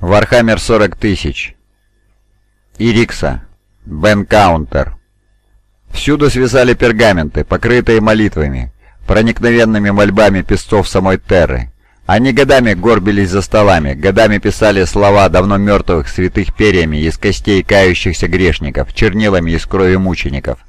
Warhammer 40 тысяч. Ирикса. Бен Каунтер. Всюду свисали пергаменты, покрытые молитвами, проникновенными мольбами писцов самой Терры. Они годами горбились за столами, годами писали слова давно мертвых святых перьями из костей кающихся грешников, чернилами из крови мучеников.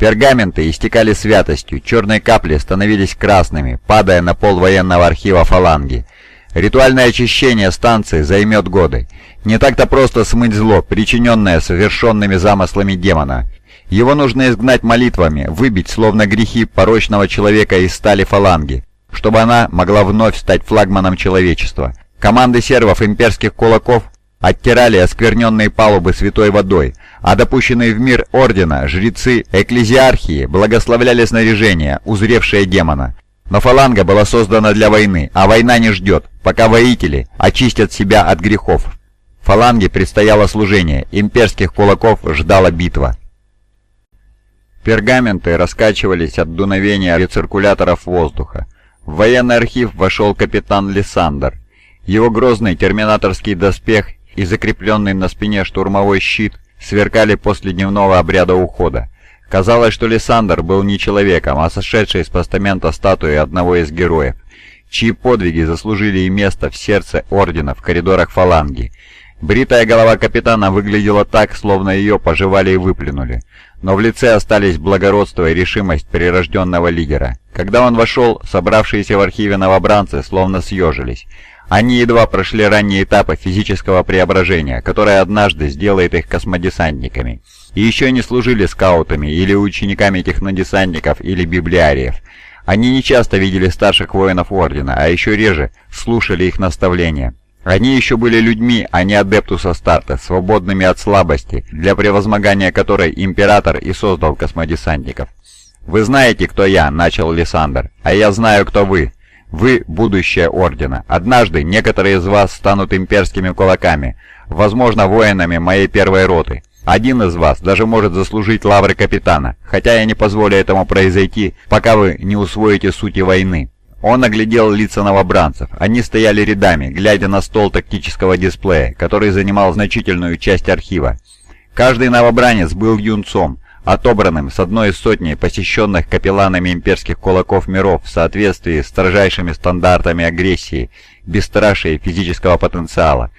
Пергаменты истекали святостью, черные капли становились красными, падая на пол военного архива фаланги. Ритуальное очищение станции займет годы. Не так-то просто смыть зло, причиненное совершенными замыслами демона. Его нужно изгнать молитвами, выбить словно грехи порочного человека из стали фаланги, чтобы она могла вновь стать флагманом человечества. Команды сервов имперских кулаков оттирали оскверненные палубы святой водой, а допущенные в мир ордена, жрецы, экклезиархии благословляли снаряжение, узревшее демона. Но фаланга была создана для войны, а война не ждет, пока воители очистят себя от грехов. Фаланге предстояло служение, имперских кулаков ждала битва. Пергаменты раскачивались от дуновения рециркуляторов воздуха. В военный архив вошел капитан Лиссандр. Его грозный терминаторский доспех и закрепленный на спине штурмовой щит сверкали после дневного обряда ухода. Казалось, что Лиссандр был не человеком, а сошедший с постамента статуи одного из героев, чьи подвиги заслужили и место в сердце Ордена в коридорах фаланги. Бритая голова капитана выглядела так, словно ее пожевали и выплюнули, но в лице остались благородство и решимость прирожденного лидера. Когда он вошел, собравшиеся в архиве новобранцы словно съежились. Они едва прошли ранние этапы физического преображения, которое однажды сделает их космодесантниками. И еще не служили скаутами или учениками технодесантников или библиариев. Они не часто видели старших воинов Ордена, а еще реже слушали их наставления. Они еще были людьми, а не адептуса старта, свободными от слабости, для превозмогания которой Император и создал космодесантников. «Вы знаете, кто я», — начал Лиссандр, — «а я знаю, кто вы. Вы — будущее Ордена. Однажды некоторые из вас станут имперскими кулаками, возможно, воинами моей первой роты. Один из вас даже может заслужить лавры капитана, хотя я не позволю этому произойти, пока вы не усвоите сути войны». Он оглядел лица новобранцев. Они стояли рядами, глядя на стол тактического дисплея, который занимал значительную часть архива. Каждый новобранец был юнцом, отобранным с одной из сотни посещенных капелланами имперских кулаков миров в соответствии с строжайшими стандартами агрессии, бесстрашия и физического потенциала.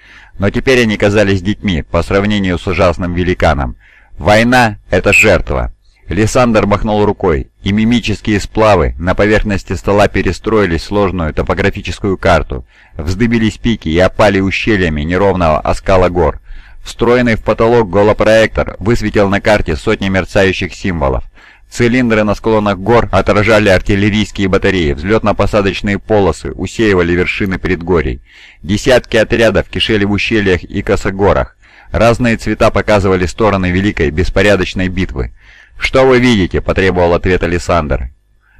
Но теперь они казались детьми по сравнению с ужасным великаном. Война — это жертва. Лиссандр махнул рукой, и мимические сплавы на поверхности стола перестроились в сложную топографическую карту, вздыбились пики и опали ущельями неровного оскала гор. Встроенный в потолок голопроектор высветил на карте сотни мерцающих символов. Цилиндры на склонах гор отражали артиллерийские батареи, взлетно-посадочные полосы усеивали вершины предгорий. Десятки отрядов кишели в ущельях и косогорах. Разные цвета показывали стороны великой беспорядочной битвы. «Что вы видите?» — потребовал ответ Александр.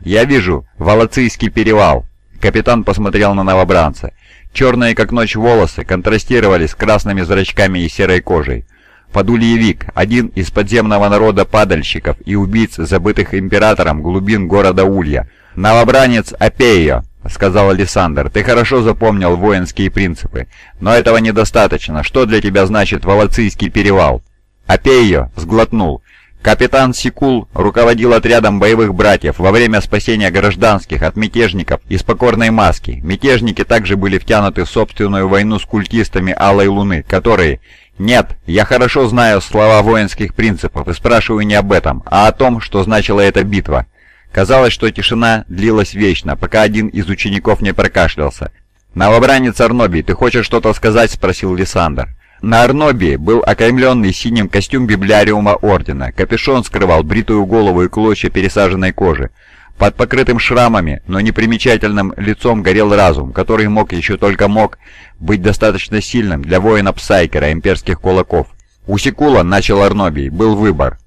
«Я вижу Волоцийский перевал». Капитан посмотрел на новобранца. Черные как ночь волосы контрастировали с красными зрачками и серой кожей. Подульевик, один из подземного народа падальщиков и убийц, забытых императором глубин города Улья. «Новобранец Апеио», — сказал Александр, — «ты хорошо запомнил воинские принципы, но этого недостаточно. Что для тебя значит Волоцийский перевал?» Апеио сглотнул. Капитан Сикул руководил отрядом боевых братьев во время спасения гражданских от мятежников из покорной маски. Мятежники также были втянуты в собственную войну с культистами Алой Луны, которые... Нет, я хорошо знаю слова воинских принципов и спрашиваю не об этом, а о том, что значила эта битва. Казалось, что тишина длилась вечно, пока один из учеников не прокашлялся. «Новобранец Арноби, ты хочешь что-то сказать?» — спросил Лиссандр. На Арнобии был окаймленный синим костюм библиариума Ордена, капюшон скрывал бритую голову и клочья пересаженной кожи. Под покрытым шрамами, но непримечательным лицом горел разум, который мог, еще только мог, быть достаточно сильным для воина-псайкера имперских кулаков. У Секула, начал Арнобий, был выбор.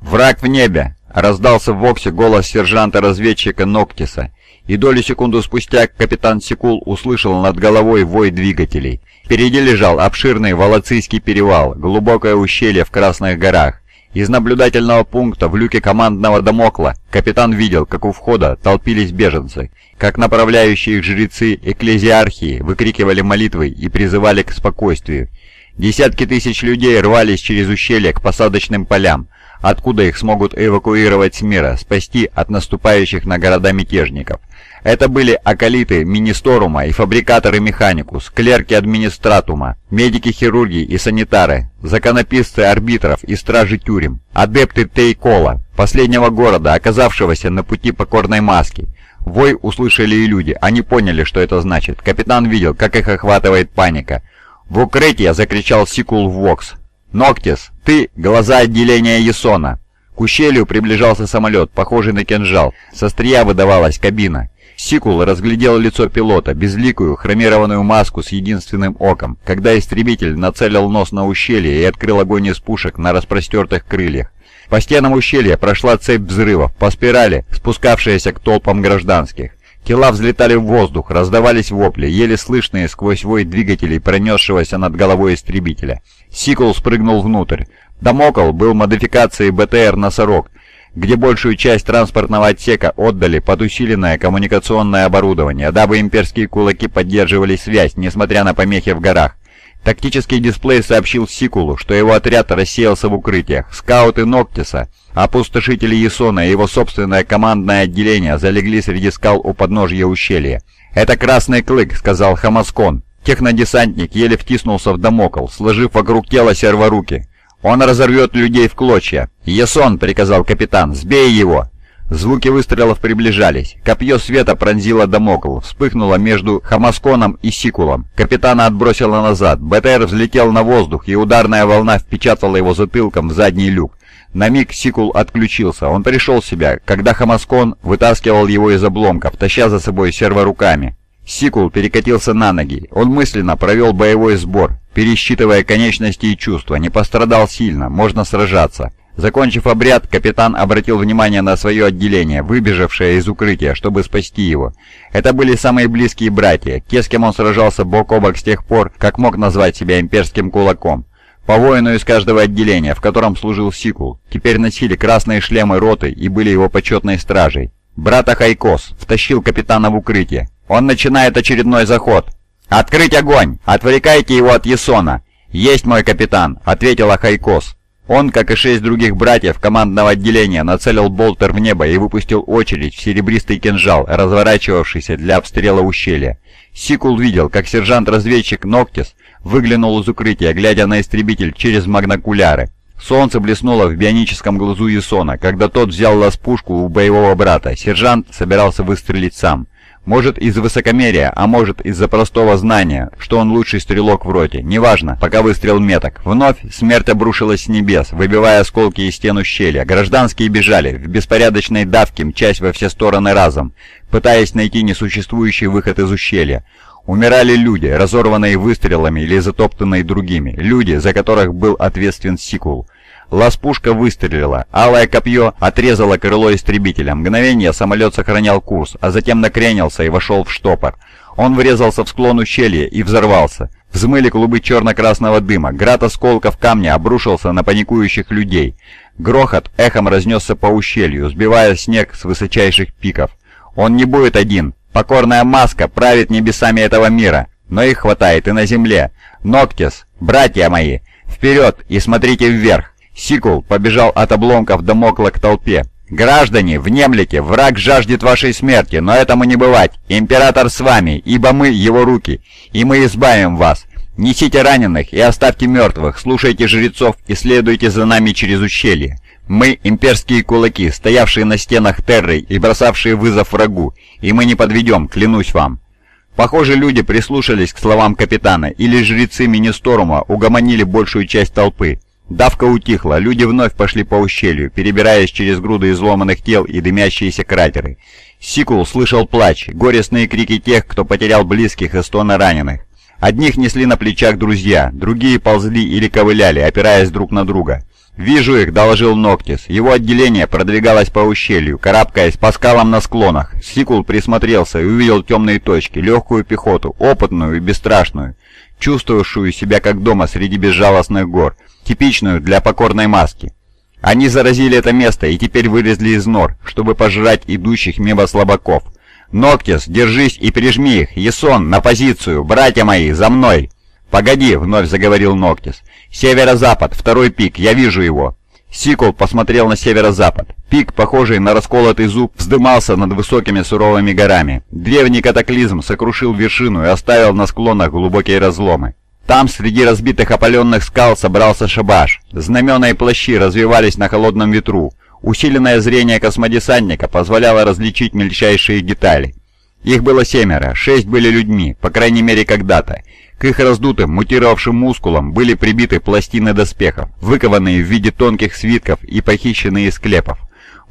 «Враг в небе!» — раздался в Воксе голос сержанта-разведчика Ноктиса, и долю секунду спустя капитан Секул услышал над головой вой двигателей — Впереди лежал обширный Волоцийский перевал, глубокое ущелье в Красных горах. Из наблюдательного пункта в люке командного домокла капитан видел, как у входа толпились беженцы. как направляющие их жрецы экклезиархии выкрикивали молитвы и призывали к спокойствию. Десятки тысяч людей рвались через ущелье к посадочным полям, откуда их смогут эвакуировать с мира, спасти от наступающих на города мятежников. Это были акалиты Министорума и фабрикаторы Механикус, клерки Администратума, медики-хирурги и санитары, законописцы арбитров и стражи тюрем, адепты Тейкола, последнего города, оказавшегося на пути покорной маски. Вой услышали и люди, они поняли, что это значит. Капитан видел, как их охватывает паника. В укрытие закричал Сикул Вокс. «Ноктис, ты — глаза отделения Есона!» К ущелью приближался самолет, похожий на кинжал. Со стрия выдавалась кабина. Сикул разглядел лицо пилота, безликую, хромированную маску с единственным оком, когда истребитель нацелил нос на ущелье и открыл огонь из пушек на распростертых крыльях. По стенам ущелья прошла цепь взрывов, по спирали, спускавшаяся к толпам гражданских. Тела взлетали в воздух, раздавались вопли, еле слышные сквозь вой двигателей, пронесшегося над головой истребителя. Сикул спрыгнул внутрь. Домокол был модификацией БТР «Носорог», где большую часть транспортного отсека отдали под усиленное коммуникационное оборудование, дабы имперские кулаки поддерживали связь, несмотря на помехи в горах. Тактический дисплей сообщил Сикулу, что его отряд рассеялся в укрытиях. Скауты Ноктиса, опустошители Ясона и его собственное командное отделение залегли среди скал у подножья ущелья. «Это Красный Клык», — сказал Хамаскон. Технодесантник еле втиснулся в домокол, сложив вокруг тела серворуки. «Он разорвет людей в клочья!» «Ясон!» — приказал капитан. «Сбей его!» Звуки выстрелов приближались. Копье света пронзило Дамокл, вспыхнуло между Хамасконом и Сикулом. Капитана отбросило назад. БТР взлетел на воздух, и ударная волна впечатала его затылком в задний люк. На миг Сикул отключился. Он пришел в себя, когда Хамаскон вытаскивал его из обломков, таща за собой серворуками. Сикул перекатился на ноги. Он мысленно провел боевой сбор, пересчитывая конечности и чувства. Не пострадал сильно, можно сражаться. Закончив обряд, капитан обратил внимание на свое отделение, выбежавшее из укрытия, чтобы спасти его. Это были самые близкие братья, те, с кем он сражался бок о бок с тех пор, как мог назвать себя имперским кулаком. По воину из каждого отделения, в котором служил Сикул, теперь носили красные шлемы роты и были его почетной стражей. Брат Ахайкос втащил капитана в укрытие. Он начинает очередной заход. «Открыть огонь! Отвлекайте его от Язона!» «Есть мой капитан!» — ответил Ахайкос. Он, как и шесть других братьев командного отделения, нацелил болтер в небо и выпустил очередь в серебристый кинжал, разворачивавшийся для обстрела ущелья. Сикул видел, как сержант-разведчик Ноктис выглянул из укрытия, глядя на истребитель через магнокуляры. Солнце блеснуло в бионическом глазу Ясона, когда тот взял лаз-пушку у боевого брата. Сержант собирался выстрелить сам. Может из высокомерия, а может из-за простого знания, что он лучший стрелок в роте. Неважно, пока выстрел меток. Вновь смерть обрушилась с небес, выбивая осколки из стен ущелья. Гражданские бежали, в беспорядочной давке мчась во все стороны разом, пытаясь найти несуществующий выход из ущелья. Умирали люди, разорванные выстрелами или затоптанные другими. Люди, за которых был ответственен Сикул. Ласпушка выстрелила. Алое копье отрезало крыло истребителя. Мгновение самолет сохранял курс, а затем накренился и вошел в штопор. Он врезался в склон ущелья и взорвался. Взмыли клубы черно-красного дыма. Град осколков камня обрушился на паникующих людей. Грохот эхом разнесся по ущелью, сбивая снег с высочайших пиков. Он не будет один. Покорная маска правит небесами этого мира. Но их хватает и на земле. Ноктис, братья мои, вперед и смотрите вверх. Сикул побежал от обломков Дамокла к толпе. «Граждане, внемлите, враг жаждет вашей смерти, но этому не бывать. Император с вами, ибо мы его руки, и мы избавим вас. Несите раненых и оставьте мертвых, слушайте жрецов и следуйте за нами через ущелье. Мы имперские кулаки, стоявшие на стенах Терры и бросавшие вызов врагу, и мы не подведем, клянусь вам». Похоже, люди прислушались к словам капитана, или жрецы Министорума угомонили большую часть толпы. Давка утихла, люди вновь пошли по ущелью, перебираясь через груды изломанных тел и дымящиеся кратеры. Сикул слышал плач, горестные крики тех, кто потерял близких и стоны раненых. Одних несли на плечах друзья, другие ползли или ковыляли, опираясь друг на друга. «Вижу их», — доложил Ноктис. Его отделение продвигалось по ущелью, карабкаясь по скалам на склонах. Сикул присмотрелся и увидел темные точки, легкую пехоту, опытную и бесстрашную, чувствовавшую себя как дома среди безжалостных гор типичную для покорной маски. Они заразили это место и теперь вылезли из нор, чтобы пожрать идущих мимо слабаков. «Ноктис, держись и прижми их! Ясон, на позицию! Братья мои, за мной!» «Погоди!» — вновь заговорил Ноктис. «Северо-запад, второй пик, я вижу его!» Сикул посмотрел на северо-запад. Пик, похожий на расколотый зуб, вздымался над высокими суровыми горами. Древний катаклизм сокрушил вершину и оставил на склонах глубокие разломы. Там, среди разбитых опаленных скал, собрался шабаш. Знамена и плащи развивались на холодном ветру. Усиленное зрение космодесантника позволяло различить мельчайшие детали. Их было семеро, шесть были людьми, по крайней мере когда-то. К их раздутым, мутировавшим мускулам были прибиты пластины доспехов, выкованные в виде тонких свитков и похищенные из склепов.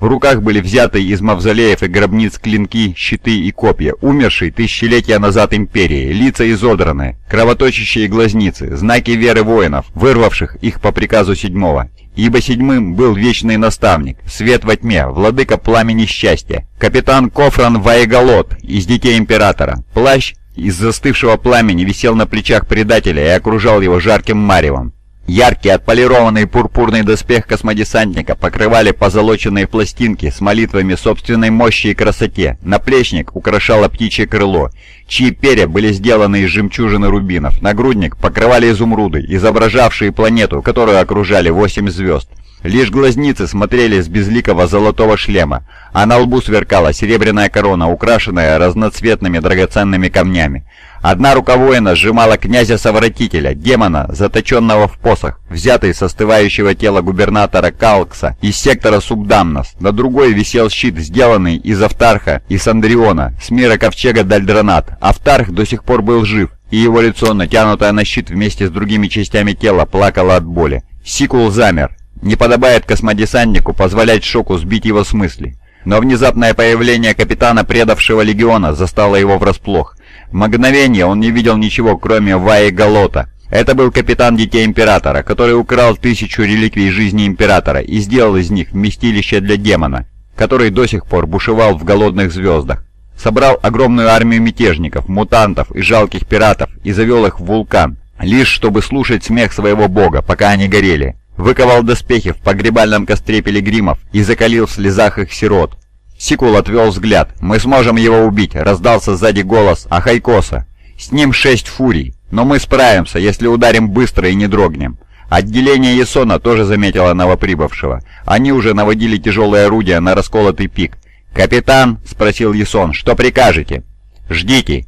В руках были взяты из мавзолеев и гробниц клинки, щиты и копья, умершие тысячелетия назад империи, лица изодраны, кровоточащие глазницы, знаки веры воинов, вырвавших их по приказу седьмого. Ибо седьмым был вечный наставник, свет во тьме, владыка пламени счастья, капитан Кофран Ваеголот из Детей Императора. Плащ из застывшего пламени висел на плечах предателя и окружал его жарким маревом. Яркий отполированный пурпурный доспех космодесантника покрывали позолоченные пластинки с молитвами собственной мощи и красоте. Наплечник украшало птичье крыло, чьи перья были сделаны из жемчужины рубинов. Нагрудник покрывали изумруды, изображавшие планету, которую окружали восемь звезд. Лишь глазницы смотрели с безликого золотого шлема, а на лбу сверкала серебряная корона, украшенная разноцветными драгоценными камнями. Одна рука воина сжимала князя-совратителя, демона, заточенного в посох, взятый со остывающего тела губернатора Калкса из сектора Субдамнос. На другой висел щит, сделанный из Автарха и Сандриона, с мира ковчега Дальдронат. Автарх до сих пор был жив, и его лицо, натянутое на щит вместе с другими частями тела, плакало от боли. Сикул замер. Не подобает космодесантнику позволять шоку сбить его с мысли. Но внезапное появление капитана предавшего легиона застало его врасплох. В мгновение он не видел ничего, кроме Ваи Галота. Это был капитан Детей Императора, который украл тысячу реликвий жизни Императора и сделал из них вместилище для демона, который до сих пор бушевал в голодных звездах. Собрал огромную армию мятежников, мутантов и жалких пиратов и завел их в вулкан, лишь чтобы слушать смех своего бога, пока они горели. Выковал доспехи в погребальном костре пилигримов и закалил в слезах их сирот. Сикул отвел взгляд. «Мы сможем его убить!» — раздался сзади голос Ахайкоса. «С ним шесть фурий, но мы справимся, если ударим быстро и не дрогнем». Отделение Ясона тоже заметило новоприбывшего. Они уже наводили тяжелые орудия на расколотый пик. «Капитан?» — спросил Ясон. «Что прикажете?» «Ждите.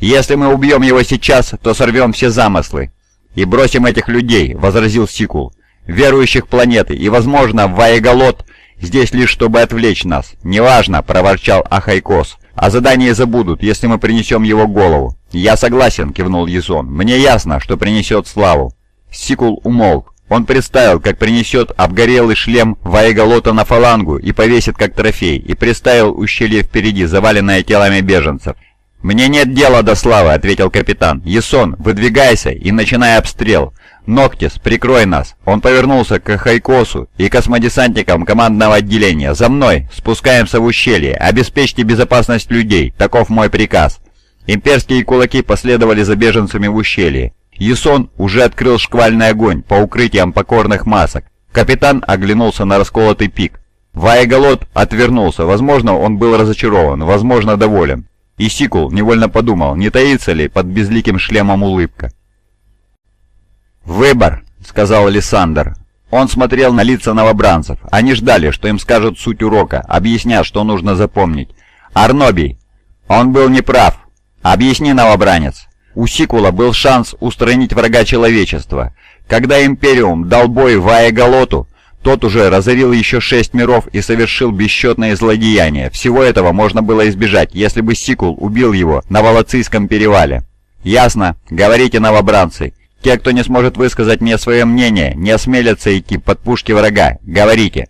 Если мы убьем его сейчас, то сорвем все замыслы. И бросим этих людей», — возразил Сикул. «Верующих планеты, и, возможно, Ваеголот здесь лишь чтобы отвлечь нас. Неважно», — проворчал Ахайкос. «О задании забудут, если мы принесем его голову». «Я согласен», — кивнул Язон. «Мне ясно, что принесет славу». Сикул умолк. Он представил, как принесет обгорелый шлем Ваеголота на фалангу и повесит как трофей, и представил ущелье впереди, заваленное телами беженцев. «Мне нет дела до славы», — ответил капитан. «Язон, выдвигайся и начинай обстрел. Ноктис, прикрой нас!» Он повернулся к Хайкосу и космодесантникам командного отделения. «За мной! Спускаемся в ущелье! Обеспечьте безопасность людей! Таков мой приказ!» Имперские кулаки последовали за беженцами в ущелье. Ясон уже открыл шквальный огонь по укрытиям покорных масок. Капитан оглянулся на расколотый пик. Ваеголот отвернулся. Возможно, он был разочарован, возможно, доволен. И Сикул невольно подумал, не таится ли под безликим шлемом улыбка. «Выбор», — сказал Александр. Он смотрел на лица новобранцев. Они ждали, что им скажут суть урока, объяснят, что нужно запомнить. «Арнобий!» «Он был неправ!» «Объясни, новобранец!» У Сикула был шанс устранить врага человечества. Когда Империум дал бой Ваеголоту, тот уже разорил еще шесть миров и совершил бесчетные злодеяния. Всего этого можно было избежать, если бы Сикул убил его на Волоцийском перевале. «Ясно. Говорите, новобранцы. Те, кто не сможет высказать мне свое мнение, не осмелятся идти под пушки врага. Говорите».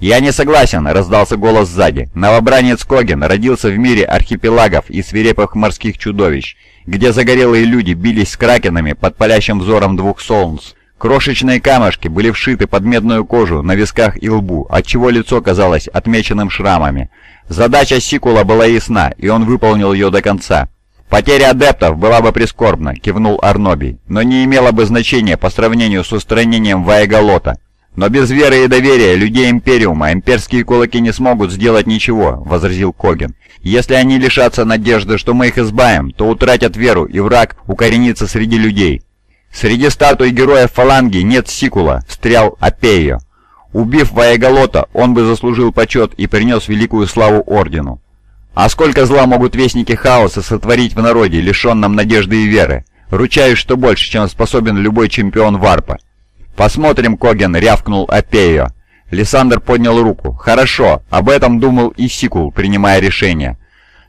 «Я не согласен», — раздался голос сзади. Новобранец Когин родился в мире архипелагов и свирепых морских чудовищ, где загорелые люди бились с кракенами под палящим взором двух солнц. Крошечные камушки были вшиты под медную кожу на висках и лбу, отчего лицо казалось отмеченным шрамами. Задача Сикула была ясна, и он выполнил ее до конца. «Потеря адептов была бы прискорбна», — кивнул Арноби, «но не имела бы значения по сравнению с устранением Ваеголота. Но без веры и доверия людей Империума имперские кулаки не смогут сделать ничего», — возразил Коген. Если они лишатся надежды, что мы их избавим, то утратят веру, и враг укоренится среди людей. Среди статуй героев фаланги нет сикула, встрял Апею. Убив Ваеголота, он бы заслужил почет и принес великую славу Ордену. А сколько зла могут вестники хаоса сотворить в народе, лишенном надежды и веры? Ручаюсь, что больше, чем способен любой чемпион варпа. «Посмотрим, Коген!» — рявкнул Апео. Лиссандр поднял руку. «Хорошо, об этом думал и Сикул, принимая решение».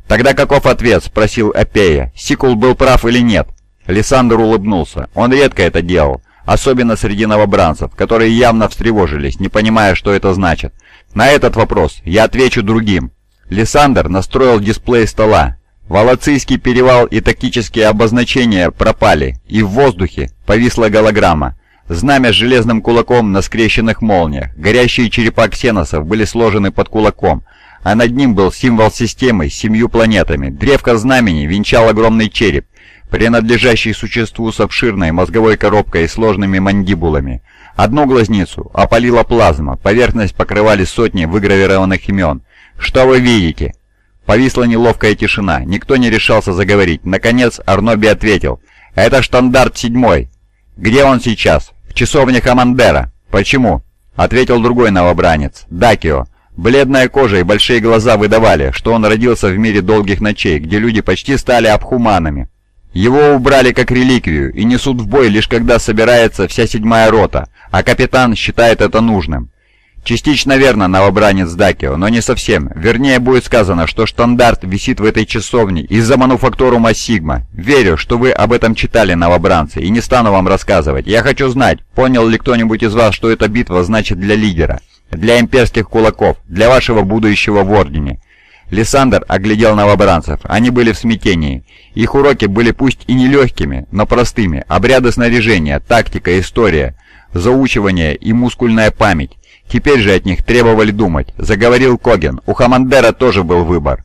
«Тогда каков ответ?» — спросил Апея. «Сикул был прав или нет?» Лиссандр улыбнулся. Он редко это делал, особенно среди новобранцев, которые явно встревожились, не понимая, что это значит. На этот вопрос я отвечу другим. Лиссандр настроил дисплей стола. Волоцийский перевал и тактические обозначения пропали, и в воздухе повисла голограмма. Знамя с железным кулаком на скрещенных молниях, горящие черепа ксеносов были сложены под кулаком, а над ним был символ системы с семью планетами. Древко знамени венчал огромный череп, принадлежащий существу с обширной мозговой коробкой и сложными мандибулами. Одну глазницу опалила плазма, поверхность покрывали сотни выгравированных имен. «Что вы видите?» Повисла неловкая тишина, никто не решался заговорить. Наконец Арноби ответил. «Это штандарт седьмой». «Где он сейчас?» «В часовне Командера». «Почему?» Ответил другой новобранец. «Дакио». Бледная кожа и большие глаза выдавали, что он родился в мире долгих ночей, где люди почти стали абхуманами. Его убрали как реликвию и несут в бой лишь когда собирается вся седьмая рота, а капитан считает это нужным. Частично верно, новобранец Дакио, но не совсем. Вернее, будет сказано, что штандарт висит в этой часовне из-за мануфактурума Сигма. Верю, что вы об этом читали, новобранцы, и не стану вам рассказывать. Я хочу знать, понял ли кто-нибудь из вас, что эта битва значит для лидера, для имперских кулаков, для вашего будущего в Ордене. Лиссандр оглядел новобранцев. Они были в смятении. Их уроки были пусть и нелегкими, но простыми. Обряды снаряжения, тактика, история, заучивание и мускульная память. Теперь же от них требовали думать. Заговорил Коген. У Хамандера тоже был выбор.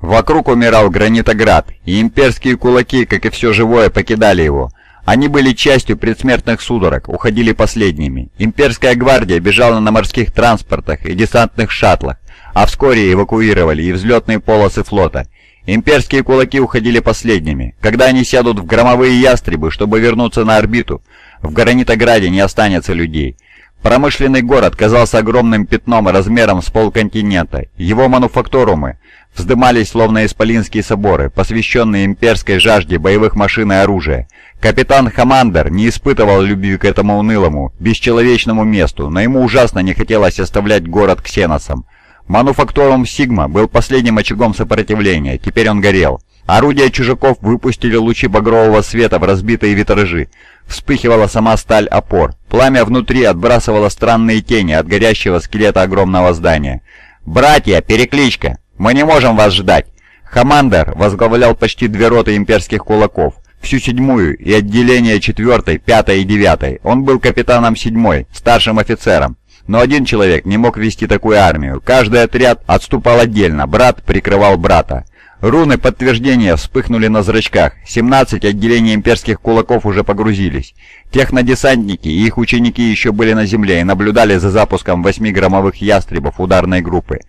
Вокруг умирал Гранитоград, и имперские кулаки, как и все живое, покидали его. Они были частью предсмертных судорог, уходили последними. Имперская гвардия бежала на морских транспортах и десантных шаттлах, а вскоре эвакуировали и взлетные полосы флота. Имперские кулаки уходили последними. Когда они сядут в громовые ястребы, чтобы вернуться на орбиту, в Гранитограде не останется людей. Промышленный город казался огромным пятном размером с полконтинента. Его мануфактурумы вздымались словно исполинские соборы, посвященные имперской жажде боевых машин и оружия. Капитан Хамандер не испытывал любви к этому унылому, бесчеловечному месту, но ему ужасно не хотелось оставлять город ксеносом. Мануфактурум Сигма был последним очагом сопротивления, теперь он горел. Орудия чужаков выпустили лучи багрового света в разбитые витражи. Вспыхивала сама сталь опор. Пламя внутри отбрасывало странные тени от горящего скелета огромного здания. «Братья, перекличка! Мы не можем вас ждать!» Хамандер возглавлял почти две роты имперских кулаков, всю седьмую и отделение четвертой, пятой и девятой. Он был капитаном седьмой, старшим офицером. Но один человек не мог вести такую армию. Каждый отряд отступал отдельно, брат прикрывал брата. Руны подтверждения вспыхнули на зрачках. 17 отделений имперских кулаков уже погрузились. Технодесантники и их ученики еще были на земле и наблюдали за запуском 8-граммовых ястребов ударной группы.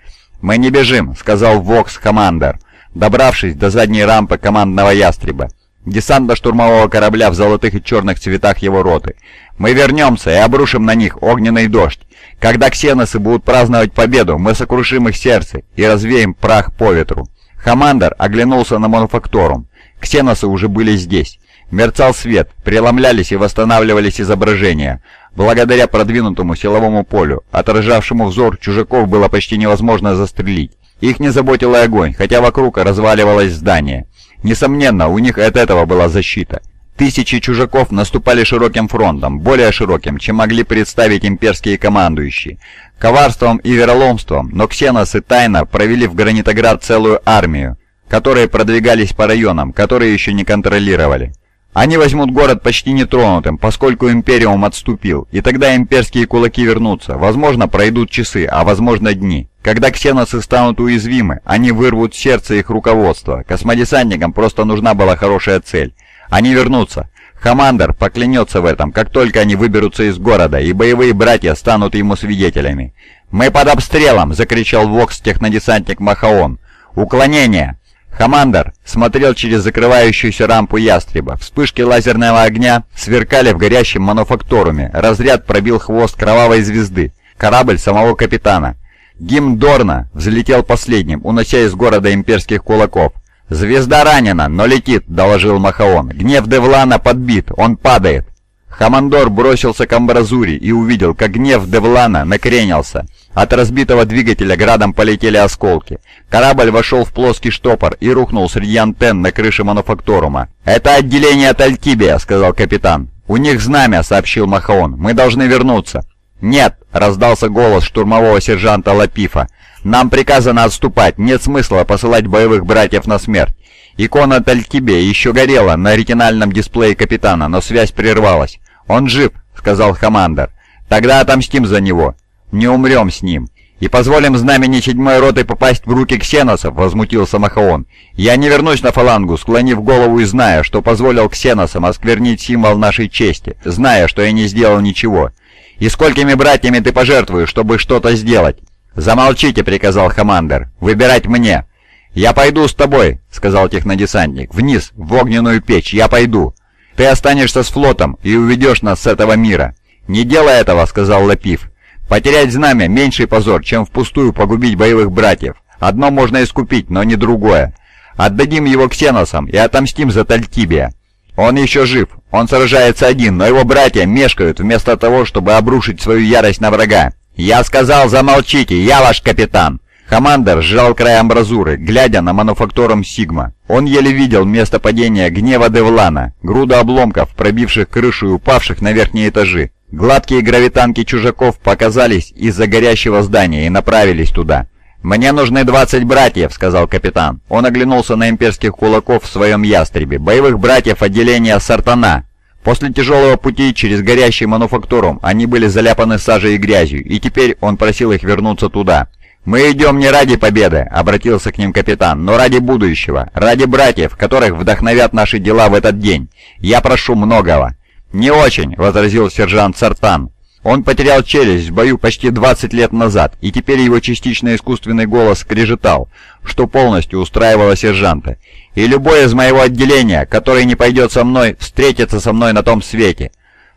«Мы не бежим», — сказал Вокс Командер, добравшись до задней рампы командного ястреба. Десантно-штурмового корабля в золотых и черных цветах его роты. «Мы вернемся и обрушим на них огненный дождь. Когда ксеносы будут праздновать победу, мы сокрушим их сердце и развеем прах по ветру». Командор оглянулся на мануфакторум. Ксеносы уже были здесь. Мерцал свет, преломлялись и восстанавливались изображения. Благодаря продвинутому силовому полю, отражавшему взор чужаков было почти невозможно застрелить. Их не заботил и огонь, хотя вокруг разваливалось здание. Несомненно, у них от этого была защита. Тысячи чужаков наступали широким фронтом, более широким, чем могли представить имперские командующие. Коварством и вероломством, но ксеносы тайно провели в Гранитоград целую армию, которые продвигались по районам, которые еще не контролировали. Они возьмут город почти нетронутым, поскольку Империум отступил, и тогда имперские кулаки вернутся. Возможно, пройдут часы, а возможно дни. Когда ксеносы станут уязвимы, они вырвут сердце их руководства. Космодесантникам просто нужна была хорошая цель. Они вернутся. Хамандер поклянется в этом, как только они выберутся из города, и боевые братья станут ему свидетелями. «Мы под обстрелом!» — закричал Вокс технодесантник Махаон. Уклонение! Хамандер смотрел через закрывающуюся рампу ястреба. Вспышки лазерного огня сверкали в горящем мануфакторуме. Разряд пробил хвост кровавой звезды. Корабль самого капитана. Гимн Дорна взлетел последним, унося из города имперских кулаков. «Звезда ранена, но летит», — доложил Махаон. «Гнев Девлана подбит, он падает». Хамандор бросился к амбразуре и увидел, как гнев Девлана накренился. От разбитого двигателя градом полетели осколки. Корабль вошел в плоский штопор и рухнул среди антенн на крыше мануфакторума. «Это отделение от Альтибия», — сказал капитан. «У них знамя», — сообщил Махаон. «Мы должны вернуться». «Нет», — раздался голос штурмового сержанта Лапифа. «Нам приказано отступать, нет смысла посылать боевых братьев на смерть». Икона Талькибе еще горела на ретинальном дисплее капитана, но связь прервалась. «Он жив», — сказал Хамандер. «Тогда отомстим за него. Не умрем с ним. И позволим знамени седьмой роты попасть в руки ксеносов», — возмутился Махаон. «Я не вернусь на фалангу, склонив голову и зная, что позволил ксеносам осквернить символ нашей чести, зная, что я не сделал ничего. И сколькими братьями ты пожертвуешь, чтобы что-то сделать?» «Замолчите», — приказал Хамандер. «Выбирать мне». «Я пойду с тобой», — сказал технодесантник. «Вниз, в огненную печь, я пойду. Ты останешься с флотом и уведешь нас с этого мира». «Не делай этого», — сказал Лапив. «Потерять знамя — меньший позор, чем впустую погубить боевых братьев. Одно можно искупить, но не другое. Отдадим его ксеносам и отомстим за Тальтибия. Он еще жив, он сражается один, но его братья мешкают вместо того, чтобы обрушить свою ярость на врага. «Я сказал, замолчите, я ваш капитан!» Командор сжал край амбразуры, глядя на мануфакторум Сигма. Он еле видел место падения гнева Девлана, груда обломков, пробивших крышу и упавших на верхние этажи. Гладкие гравитанки чужаков показались из-за горящего здания и направились туда. «Мне нужны 20 братьев», — сказал капитан. Он оглянулся на имперских кулаков в своем ястребе. «Боевых братьев отделения Сартана». После тяжелого пути через горящий мануфактурум они были заляпаны сажей и грязью, и теперь он просил их вернуться туда. «Мы идем не ради победы», — обратился к ним капитан, — «но ради будущего, ради братьев, которых вдохновят наши дела в этот день. Я прошу многого». «Не очень», — возразил сержант Сартан. Он потерял челюсть в бою почти 20 лет назад, и теперь его частично искусственный голос скрежетал, что полностью устраивало сержанта. «И любой из моего отделения, который не пойдет со мной, встретится со мной на том свете».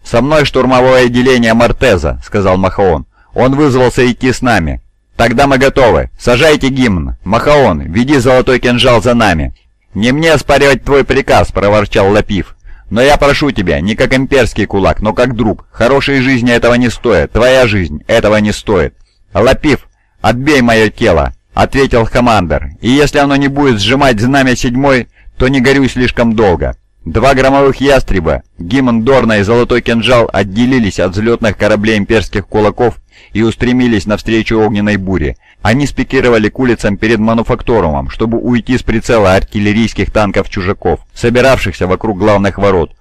«Со мной штурмовое отделение Мортеза», — сказал Махаон. «Он вызвался идти с нами. «Тогда мы готовы. Сажайте гимн. Махаон, веди золотой кинжал за нами». «Не мне оспаривать твой приказ», — проворчал Лапив. «Но я прошу тебя, не как имперский кулак, но как друг. Хорошей жизни этого не стоит. Твоя жизнь этого не стоит». «Лапив, отбей мое тело», — ответил командор. «И если оно не будет сжимать знамя седьмой, то не горюй слишком долго». Два громовых ястреба, гимн Дорна и золотой кинжал отделились от взлетных кораблей имперских кулаков и устремились навстречу огненной буре. Они спикировали к улицам перед мануфакторумом, чтобы уйти с прицела артиллерийских танков чужаков, собиравшихся вокруг главных ворот.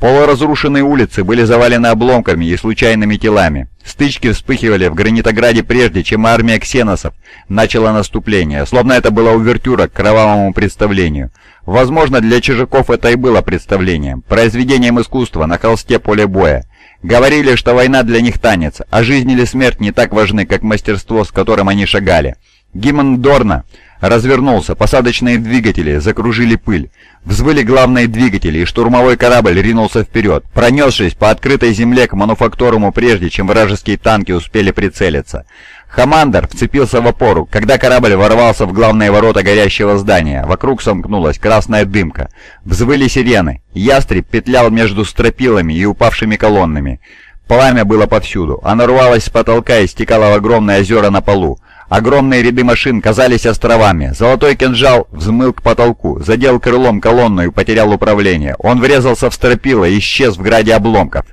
Полуразрушенные улицы были завалены обломками и случайными телами. Стычки вспыхивали в Гранитограде прежде, чем армия ксеносов начала наступление, словно это была увертюра к кровавому представлению. Возможно, для чужаков это и было представлением, произведением искусства на холсте поля боя. Говорили, что война для них танец, а жизнь или смерть не так важны, как мастерство, с которым они шагали. Гимн Дорна развернулся, посадочные двигатели закружили пыль. Взвыли главные двигатели, и штурмовой корабль ринулся вперед, пронесшись по открытой земле к мануфакторуму прежде, чем вражеские танки успели прицелиться. Хамандер вцепился в опору, когда корабль ворвался в главные ворота горящего здания. Вокруг сомкнулась красная дымка. Взвыли сирены. Ястреб петлял между стропилами и упавшими колоннами. Пламя было повсюду. Оно рвалось с потолка и стекало в огромные озера на полу. Огромные ряды машин казались островами. Золотой кинжал взмыл к потолку, задел крылом колонну и потерял управление. Он врезался в стропила и исчез в граде обломков.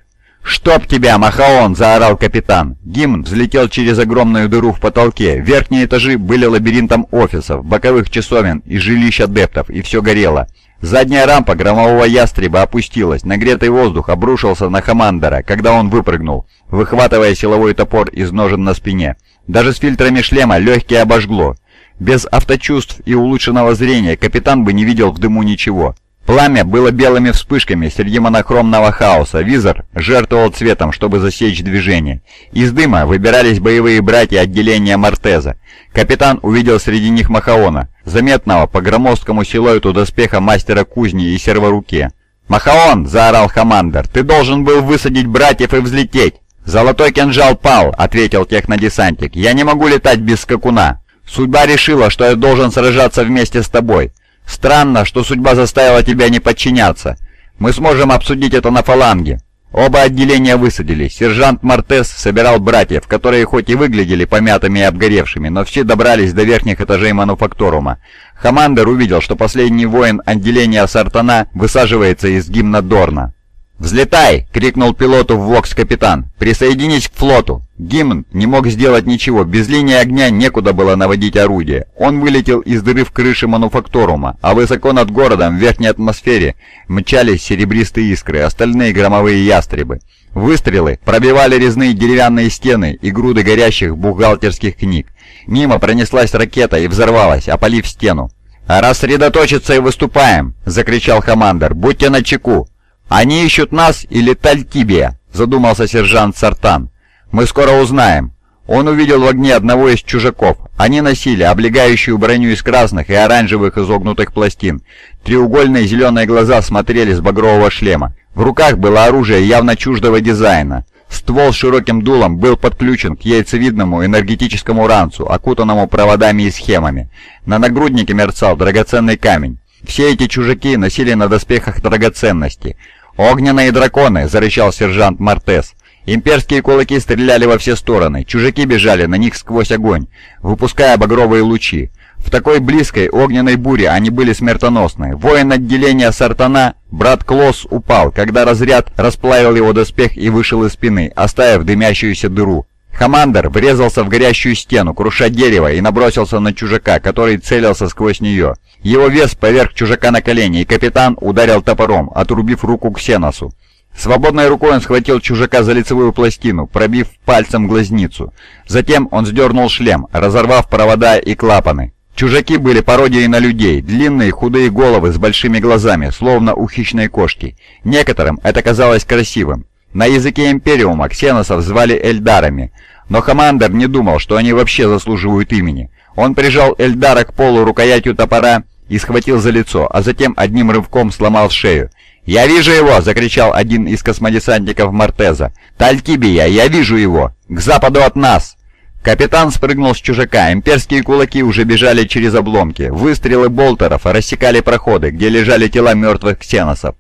«Чтоб тебя, Махаон!» — заорал капитан. Гимн взлетел через огромную дыру в потолке. Верхние этажи были лабиринтом офисов, боковых часовен и жилищ адептов, и все горело. Задняя рампа громового ястреба опустилась, нагретый воздух обрушился на Хамандера, когда он выпрыгнул, выхватывая силовой топор из ножен на спине. Даже с фильтрами шлема легкие обожгло. Без авточувств и улучшенного зрения капитан бы не видел в дыму ничего. Пламя было белыми вспышками среди монохромного хаоса, визор жертвовал цветом, чтобы засечь движение. Из дыма выбирались боевые братья отделения Мортеза. Капитан увидел среди них Махаона. заметного по громоздкому силуэту доспеха мастера кузни и серворуке. «Махаон!» — заорал Хамандер. «Ты должен был высадить братьев и взлететь!» «Золотой кинжал пал!» — ответил технодесантик. «Я не могу летать без скакуна. Судьба решила, что я должен сражаться вместе с тобой. Странно, что судьба заставила тебя не подчиняться. Мы сможем обсудить это на фаланге». Оба отделения высадились. Сержант Мортес собирал братьев, которые хоть и выглядели помятыми и обгоревшими, но все добрались до верхних этажей мануфактурума. Хамандер увидел, что последний воин отделения Сартана высаживается из гимна Дорна. «Взлетай!» — крикнул пилоту в вокс капитан. «Присоединись к флоту!» Гимн не мог сделать ничего, без линии огня некуда было наводить орудие. Он вылетел из дыры в крыше мануфактурума, а высоко над городом, в верхней атмосфере, мчались серебристые искры, остальные громовые ястребы. Выстрелы пробивали резные деревянные стены и груды горящих бухгалтерских книг. Мимо пронеслась ракета и взорвалась, опалив стену. «Рассредоточиться и выступаем!» — закричал командор. «Будьте начеку!» «Они ищут нас или Тальтибия?» — задумался сержант Сартан. «Мы скоро узнаем». Он увидел в огне одного из чужаков. Они носили облегающую броню из красных и оранжевых изогнутых пластин. Треугольные зеленые глаза смотрели с багрового шлема. В руках было оружие явно чуждого дизайна. Ствол с широким дулом был подключен к яйцевидному энергетическому ранцу, окутанному проводами и схемами. На нагруднике мерцал драгоценный камень. Все эти чужаки носили на доспехах драгоценности. «Огненные драконы!» — зарычал сержант Мартес. Имперские кулаки стреляли во все стороны, чужаки бежали на них сквозь огонь, выпуская багровые лучи. В такой близкой огненной буре они были смертоносны. Воин отделения Сартана, брат Клосс, упал, когда разряд расплавил его доспех и вышел из спины, оставив дымящуюся дыру. Командор врезался в горящую стену, круша дерево, и набросился на чужака, который целился сквозь нее. Его вес поверх чужака на колени, и капитан ударил топором, отрубив руку Ксеносу. Свободной рукой он схватил чужака за лицевую пластину, пробив пальцем глазницу. Затем он сдернул шлем, разорвав провода и клапаны. Чужаки были пародией на людей, длинные худые головы с большими глазами, словно у хищной кошки. Некоторым это казалось красивым. На языке Империума ксеносов звали Эльдарами, но Командер не думал, что они вообще заслуживают имени. Он прижал Эльдара к полу рукоятью топора и схватил за лицо, а затем одним рывком сломал шею. «Я вижу его!» — закричал один из космодесантников Мортеза. «Талькибия, я вижу его! К западу от нас!» Капитан спрыгнул с чужака, имперские кулаки уже бежали через обломки. Выстрелы болтеров рассекали проходы, где лежали тела мертвых ксеносов.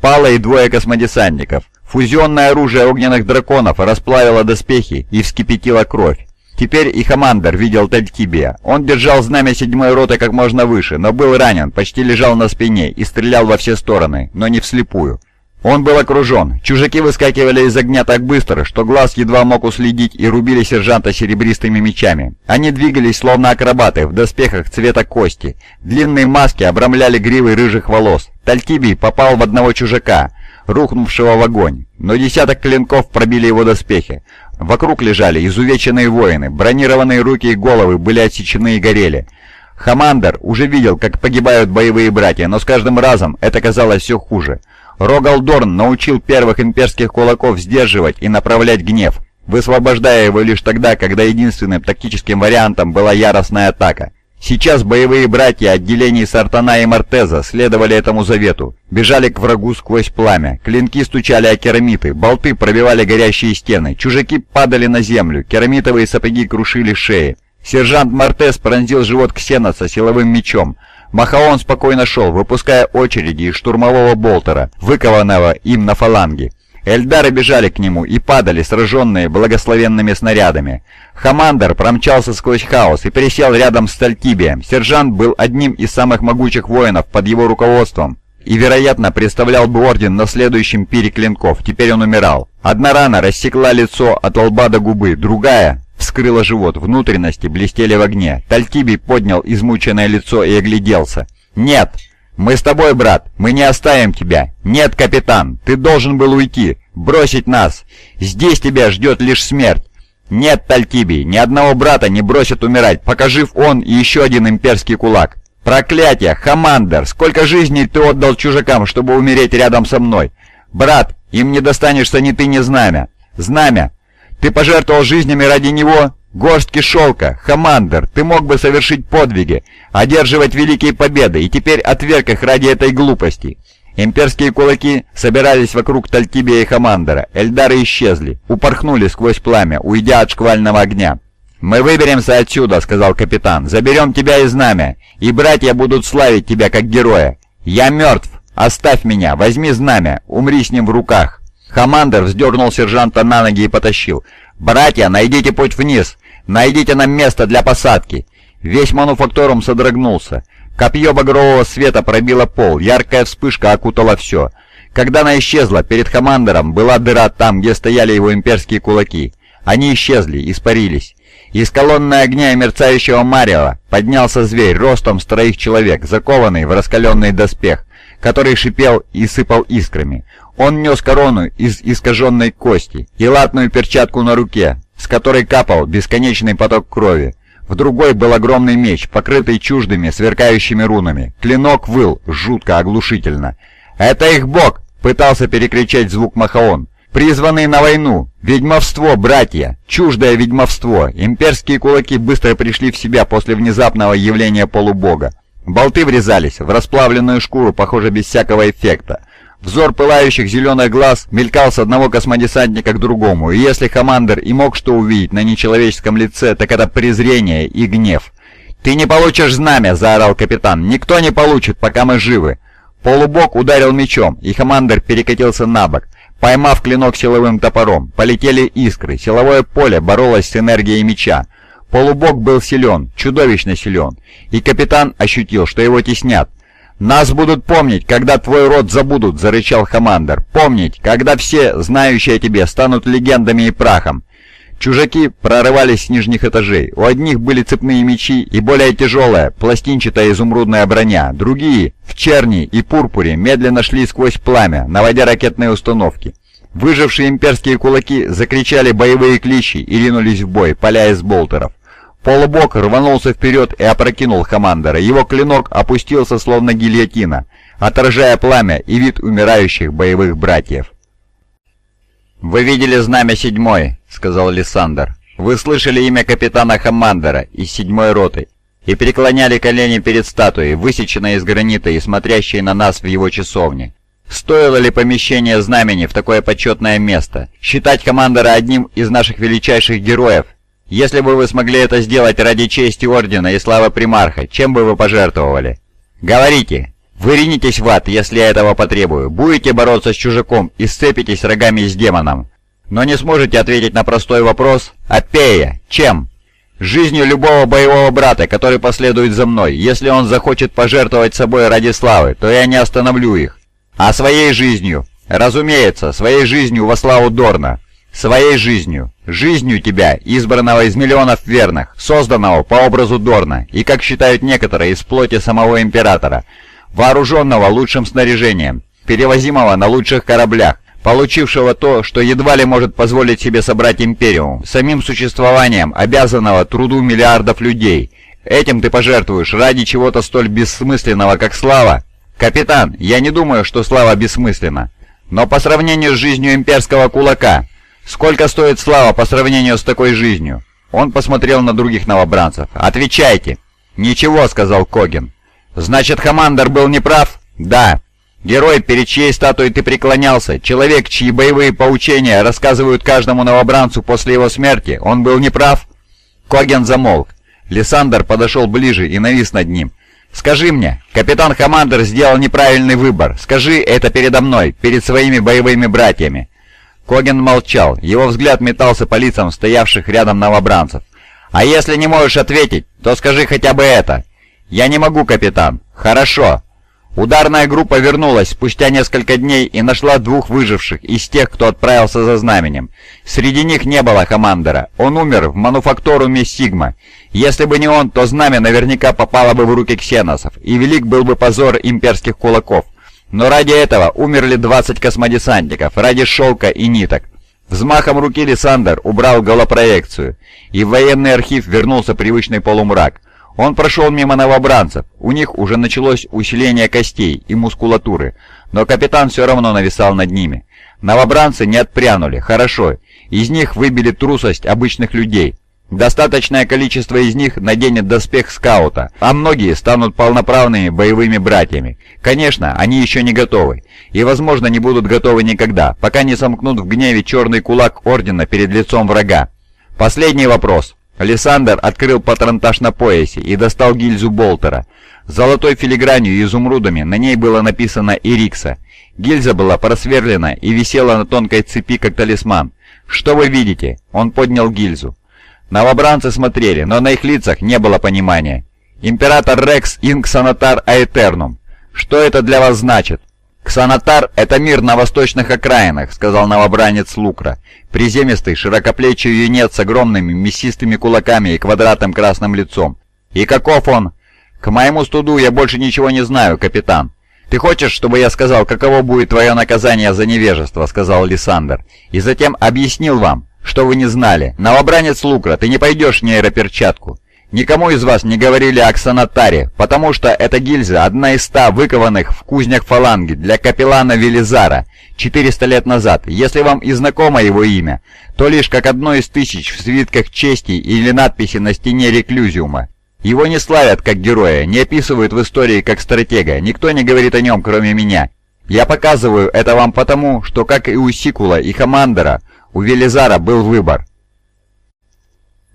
Пало и двое космодесантников. Фузионное оружие огненных драконов расплавило доспехи и вскипятило кровь. Теперь и командор видел Тальтибия. Он держал знамя седьмой роты как можно выше, но был ранен, почти лежал на спине и стрелял во все стороны, но не вслепую. Он был окружен. Чужаки выскакивали из огня так быстро, что глаз едва мог уследить и рубили сержанта серебристыми мечами. Они двигались словно акробаты в доспехах цвета кости. Длинные маски обрамляли гривы рыжих волос. Тальтибий попал в одного чужака, рухнувшего в огонь, но десяток клинков пробили его доспехи. Вокруг лежали изувеченные воины, бронированные руки и головы были отсечены и горели. Хамандер уже видел, как погибают боевые братья, но с каждым разом это казалось все хуже. Рогалдорн научил первых имперских кулаков сдерживать и направлять гнев, высвобождая его лишь тогда, когда единственным тактическим вариантом была яростная атака. Сейчас боевые братья отделений Сартана и Мортеза следовали этому завету, бежали к врагу сквозь пламя, клинки стучали о керамиты, болты пробивали горящие стены, чужаки падали на землю, керамитовые сапоги крушили шеи. Сержант Мортез пронзил живот Ксеноса силовым мечом. Махаон спокойно шел, выпуская очереди из штурмового болтера, выкованного им на фаланге. Эльдары бежали к нему и падали, сраженные благословенными снарядами. Хамандер промчался сквозь хаос и пересел рядом с Тальтибием. Сержант был одним из самых могучих воинов под его руководством и, вероятно, представлял бы орден на следующем пире клинков. Теперь он умирал. Одна рана рассекла лицо от лба до губы, другая вскрыла живот, внутренности блестели в огне. Тальтибий поднял измученное лицо и огляделся. «Нет!» «Мы с тобой, брат, мы не оставим тебя!» «Нет, капитан, ты должен был уйти, бросить нас! Здесь тебя ждет лишь смерть!» «Нет, Тальтибий, ни одного брата не бросят умирать, пока жив он еще один имперский кулак!» «Проклятие! Хамандер! Сколько жизней ты отдал чужакам, чтобы умереть рядом со мной!» «Брат, им не достанешься ни ты, ни знамя!» «Знамя! Ты пожертвовал жизнями ради него?» Горстки шелка, Хамандер, ты мог бы совершить подвиги, одерживать великие победы, и теперь отверг их ради этой глупости. Имперские кулаки собирались вокруг Тальтибия и Хамандера. Эльдары исчезли, упорхнули сквозь пламя, уйдя от шквального огня. «Мы выберемся отсюда», — сказал капитан. «Заберем тебя и знамя, и братья будут славить тебя как героя. Я мертв. Оставь меня, возьми знамя, умри с ним в руках». Хамандер вздернул сержанта на ноги и потащил. «Братья, найдите путь вниз! Найдите нам место для посадки!» Весь мануфакторум содрогнулся. Копье багрового света пробило пол, яркая вспышка окутала все. Когда она исчезла, перед Хамандером была дыра там, где стояли его имперские кулаки. Они исчезли, испарились. Из колонны огня и мерцающего марева поднялся зверь ростом с троих человек, закованный в раскаленный доспех, который шипел и сыпал искрами. Он нес корону из искаженной кости и латную перчатку на руке, с которой капал бесконечный поток крови. В другой был огромный меч, покрытый чуждыми, сверкающими рунами. Клинок выл, жутко, оглушительно. «Это их бог!» — пытался перекричать звук Махаон призванные на войну. Ведьмовство, братья! Чуждое ведьмовство! Имперские кулаки быстро пришли в себя после внезапного явления полубога. Болты врезались в расплавленную шкуру, похоже, без всякого эффекта. Взор пылающих зеленых глаз мелькал с одного космодесантника к другому, и если Хамандер и мог что увидеть на нечеловеческом лице, так это презрение и гнев. «Ты не получишь знамя!» — заорал капитан. «Никто не получит, пока мы живы!» Полубог ударил мечом, и Хамандер перекатился на бок. Поймав клинок силовым топором, полетели искры, силовое поле боролось с энергией меча. Полубог был силен, чудовищно силен, и капитан ощутил, что его теснят. «Нас будут помнить, когда твой род забудут», — зарычал Хамандер. «Помнить, когда все, знающие о тебе, станут легендами и прахом. Чужаки прорывались с нижних этажей. У одних были цепные мечи и более тяжелая, пластинчатая изумрудная броня. Другие, в черни и пурпуре, медленно шли сквозь пламя, наводя ракетные установки. Выжившие имперские кулаки закричали боевые кличи и ринулись в бой, поля из болтеров. Полубок рванулся вперед и опрокинул Хамандера. Его клинок опустился словно гильотина, отражая пламя и вид умирающих боевых братьев. «Вы видели знамя седьмой», — сказал Лиссандр. «Вы слышали имя капитана Хаммандера из седьмой роты и преклоняли колени перед статуей, высеченной из гранита и смотрящей на нас в его часовне. Стоило ли помещение знамени в такое почетное место? Считать командора одним из наших величайших героев? Если бы вы смогли это сделать ради чести Ордена и славы Примарха, чем бы вы пожертвовали? Говорите, вы ринетесь в ад, если я этого потребую. Будете бороться с чужаком и сцепитесь рогами с демоном. Но не сможете ответить на простой вопрос «Апея, чем?» Жизнью любого боевого брата, который последует за мной. Если он захочет пожертвовать собой ради славы, то я не остановлю их. А своей жизнью, разумеется, своей жизнью во славу Дорна. Своей жизнью. Жизнью тебя, избранного из миллионов верных, созданного по образу Дорна, и, как считают некоторые, из плоти самого Императора – вооруженного лучшим снаряжением, перевозимого на лучших кораблях, получившего то, что едва ли может позволить себе собрать Империум, самим существованием, обязанного труду миллиардов людей. Этим ты пожертвуешь ради чего-то столь бессмысленного, как слава? Капитан, я не думаю, что слава бессмысленна. Но по сравнению с жизнью имперского кулака, сколько стоит слава по сравнению с такой жизнью? Он посмотрел на других новобранцев. «Отвечайте!» «Ничего», — сказал Когин. «Значит, Хамандер был неправ?» «Да». «Герой, перед чьей статуей ты преклонялся, человек, чьи боевые поучения рассказывают каждому новобранцу после его смерти, он был неправ?» Коген замолк. Лиссандр подошел ближе и навис над ним. «Скажи мне, капитан Хамандер сделал неправильный выбор. Скажи это передо мной, перед своими боевыми братьями». Коген молчал, его взгляд метался по лицам стоявших рядом новобранцев. «А если не можешь ответить, то скажи хотя бы это. «Я не могу, капитан». «Хорошо». Ударная группа вернулась спустя несколько дней и нашла двух выживших из тех, кто отправился за знаменем. Среди них не было командора. Он умер в мануфакторуме Сигма. Если бы не он, то знамя наверняка попало бы в руки ксеносов, и велик был бы позор имперских кулаков. Но ради этого умерли 20 космодесантников, ради шелка и ниток. Взмахом руки Лиссандр убрал голопроекцию, и в военный архив вернулся привычный полумрак. Он прошел мимо новобранцев, у них уже началось усиление костей и мускулатуры, но капитан все равно нависал над ними. Новобранцы не отпрянули, хорошо, из них выбили трусость обычных людей. Достаточное количество из них наденет доспех скаута, а многие станут полноправными боевыми братьями. Конечно, они еще не готовы, и, возможно, не будут готовы никогда, пока не сомкнут в гневе черный кулак Ордена перед лицом врага. Последний вопрос. Александр открыл патронтаж на поясе и достал гильзу болтера. Золотой филигранью и изумрудами на ней было написано «Ирикса». Гильза была просверлена и висела на тонкой цепи, как талисман. «Что вы видите?» Он поднял гильзу. Новобранцы смотрели, но на их лицах не было понимания. «Император Рекс Инксанатар Аэтернум. Что это для вас значит?» «Ксанатар — это мир на восточных окраинах», — сказал новобранец Лукра. Приземистый, широкоплечий юнец с огромными мясистыми кулаками и квадратным красным лицом. «И каков он?» «К моему студу я больше ничего не знаю, капитан». «Ты хочешь, чтобы я сказал, каково будет твое наказание за невежество?» — сказал Лиссандр. «И затем объяснил вам, что вы не знали. Новобранец Лукра, ты не пойдешь в нейроперчатку. Никому из вас не говорили о Ксанатаре, потому что эта гильза одна из ста выкованных в кузнях фаланги для капеллана Велизара 400 лет назад. Если вам и знакомо его имя, то лишь как одно из тысяч в свитках чести или надписи на стене реклюзиума. Его не славят как героя, не описывают в истории как стратега, никто не говорит о нем, кроме меня. Я показываю это вам потому, что как и у Сикула и Хамандера, у Велизара был выбор.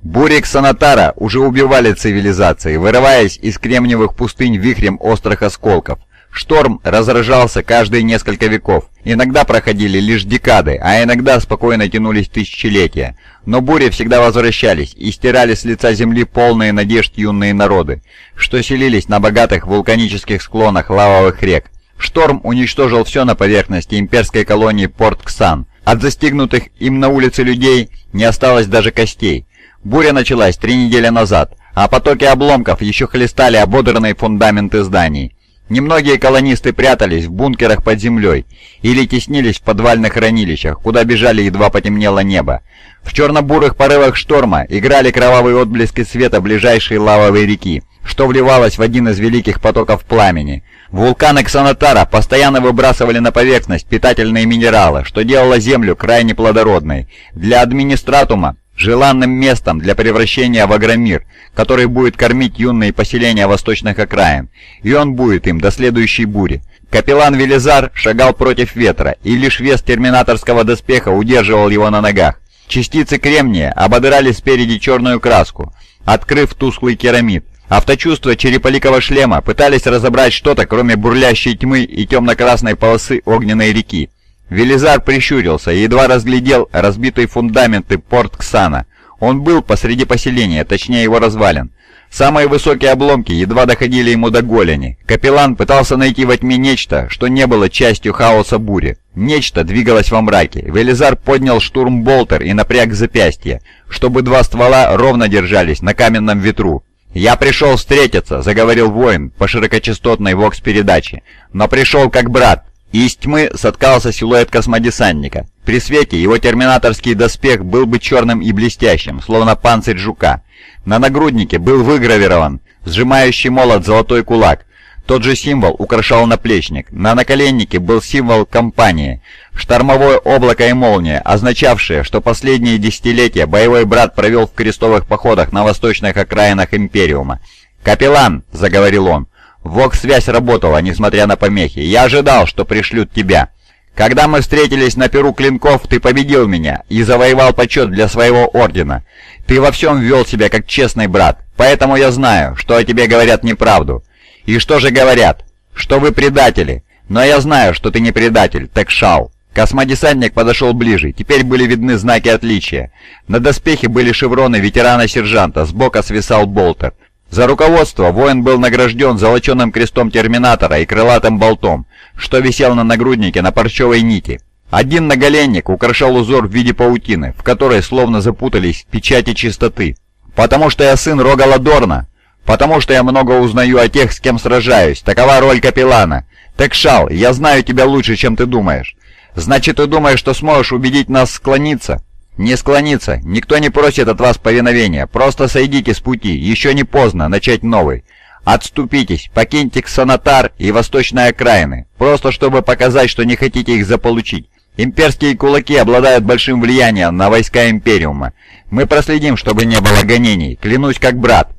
Бури Ксанатара уже убивали цивилизации, вырываясь из кремниевых пустынь вихрем острых осколков. Шторм разражался каждые несколько веков. Иногда проходили лишь декады, а иногда спокойно тянулись тысячелетия. Но бури всегда возвращались и стирали с лица земли полные надежд юные народы, что селились на богатых вулканических склонах лавовых рек. Шторм уничтожил все на поверхности имперской колонии Порт-Ксан. От застигнутых им на улице людей не осталось даже костей. Буря началась три недели назад, а потоки обломков еще хлестали ободранные фундаменты зданий. Немногие колонисты прятались в бункерах под землей или теснились в подвальных хранилищах, куда бежали едва потемнело небо. В черно-бурых порывах шторма играли кровавые отблески света ближайшей лавовой реки, что вливалось в один из великих потоков пламени. Вулканы Ксанатара постоянно выбрасывали на поверхность питательные минералы, что делало землю крайне плодородной. Для администратума желанным местом для превращения в агромир, который будет кормить юные поселения восточных окраин, и он будет им до следующей бури. Капеллан Велизар шагал против ветра, и лишь вес терминаторского доспеха удерживал его на ногах. Частицы кремния ободрали спереди черную краску, открыв тусклый керамид. Авточувства череполикого шлема пытались разобрать что-то, кроме бурлящей тьмы и темно-красной полосы огненной реки. Велизар прищурился и едва разглядел разбитые фундаменты порт Ксана. Он был посреди поселения, точнее его развалин. Самые высокие обломки едва доходили ему до голени. Капеллан пытался найти во тьме нечто, что не было частью хаоса бури. Нечто двигалось во мраке. Велизар поднял штурмболтер и напряг запястье, чтобы два ствола ровно держались на каменном ветру. «Я пришел встретиться», — заговорил воин по широкочастотной вокс-передаче. «Но пришел как брат, из тьмы соткался силуэт космодесантника. При свете его терминаторский доспех был бы черным и блестящим, словно панцирь жука. На нагруднике был выгравирован сжимающий молот золотой кулак. Тот же символ украшал наплечник. На наколеннике был символ компании. Штормовое облако и молния, означавшее, что последние десятилетия боевой брат провел в крестовых походах на восточных окраинах Империума. «Капеллан!» — заговорил он. Вокс-связь работала, несмотря на помехи. Я ожидал, что пришлют тебя. Когда мы встретились на Перу Клинков, ты победил меня и завоевал почет для своего ордена. Ты во всем вел себя как честный брат, поэтому я знаю, что о тебе говорят неправду. И что же говорят? Что вы предатели. Но я знаю, что ты не предатель, Тэкшау. Космодесантник подошел ближе, теперь были видны знаки отличия. На доспехе были шевроны ветерана-сержанта, сбоку свисал болтер. За руководство воин был награжден золоченым крестом Терминатора и крылатым болтом, что висел на нагруднике на парчевой нити. Один наголенник украшал узор в виде паутины, в которой словно запутались печати чистоты. «Потому что я сын Рога Ладорна, потому что я много узнаю о тех, с кем сражаюсь. Такова роль капеллана. Текшал, я знаю тебя лучше, чем ты думаешь. Значит, ты думаешь, что сможешь убедить нас склониться?» «Не склониться. Никто не просит от вас повиновения. Просто сойдите с пути. Еще не поздно начать новый. Отступитесь, покиньте Ксанатар и восточные окраины, просто чтобы показать, что не хотите их заполучить. Имперские кулаки обладают большим влиянием на войска Империума. Мы проследим, чтобы не было гонений, клянусь как брат.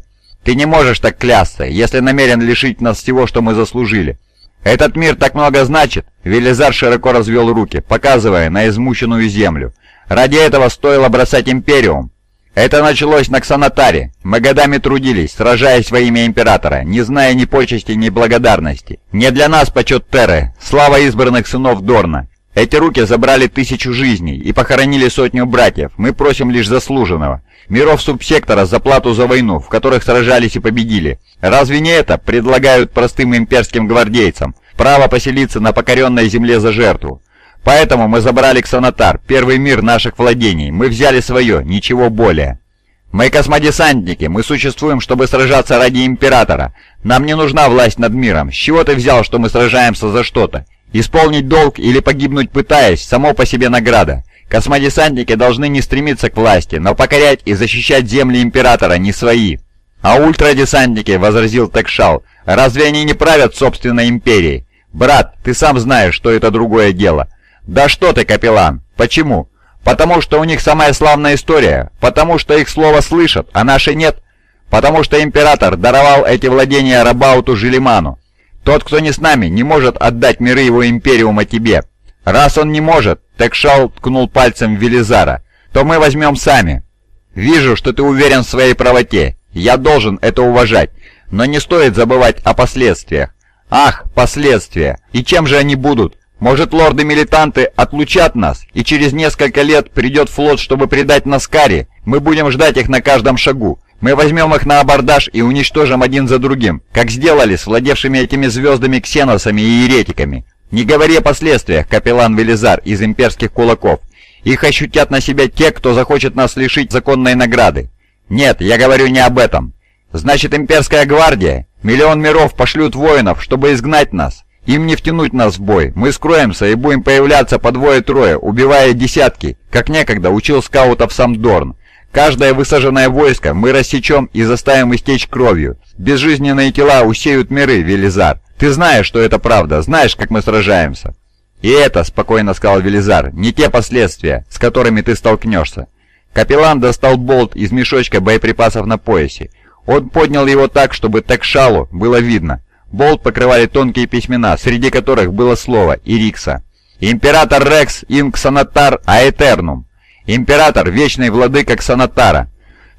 Ты не можешь так клясться, если намерен лишить нас всего, что мы заслужили. Этот мир так много значит, Велизар широко развел руки, показывая на измученную землю. Ради этого стоило бросать Империум. Это началось на Ксанатаре. Мы годами трудились, сражаясь во имя Императора, не зная ни почести, ни благодарности. Не для нас почет Терры, слава избранных сынов Дорна. Эти руки забрали тысячу жизней и похоронили сотню братьев. Мы просим лишь заслуженного. Миров субсектора за плату за войну, в которых сражались и победили. Разве не это предлагают простым имперским гвардейцам? Право поселиться на покоренной земле за жертву. Поэтому мы забрали Ксанатар, первый мир наших владений. Мы взяли свое, ничего более. Мы космодесантники, мы существуем, чтобы сражаться ради Императора. Нам не нужна власть над миром. С чего ты взял, что мы сражаемся за что-то? Исполнить долг или погибнуть пытаясь, само по себе награда. Космодесантники должны не стремиться к власти, но покорять и защищать земли Императора, не свои. А ультрадесантники, возразил Текшал, разве они не правят собственной империей? Брат, ты сам знаешь, что это другое дело. «Да что ты, капеллан! Почему? Потому что у них самая славная история, потому что их слово слышат, а наши нет, потому что император даровал эти владения Рабауту Желиману. Тот, кто не с нами, не может отдать миры его империума тебе. Раз он не может, Текшал ткнул пальцем в Велизара, то мы возьмем сами. Вижу, что ты уверен в своей правоте, я должен это уважать, но не стоит забывать о последствиях. Ах, последствия! И чем же они будут? Может, лорды-милитанты отлучат нас, и через несколько лет придет флот, чтобы предать нас Кари? Мы будем ждать их на каждом шагу. Мы возьмем их на абордаж и уничтожим один за другим, как сделали с владевшими этими звездами ксеносами и еретиками. Не говори о последствиях, капеллан Велизар из имперских кулаков. Их ощутят на себя те, кто захочет нас лишить законной награды. Нет, я говорю не об этом. Значит, имперская гвардия, миллион миров пошлют воинов, чтобы изгнать нас. Им не втянуть нас в бой. Мы скроемся и будем появляться по двое-трое, убивая десятки, как некогда учил скаутов сам Дорн. Каждое высаженное войско мы рассечем и заставим истечь кровью. Безжизненные тела усеют миры, Велизар. Ты знаешь, что это правда, знаешь, как мы сражаемся. И это, спокойно сказал Велизар, не те последствия, с которыми ты столкнешься. Капеллан достал болт из мешочка боеприпасов на поясе. Он поднял его так, чтобы Текшалу было видно. Болт покрывали тонкие письмена, среди которых было слово «Ирикса». «Император Рекс Инксанатар Аэтернум». Император, вечный владыка Ксанатара.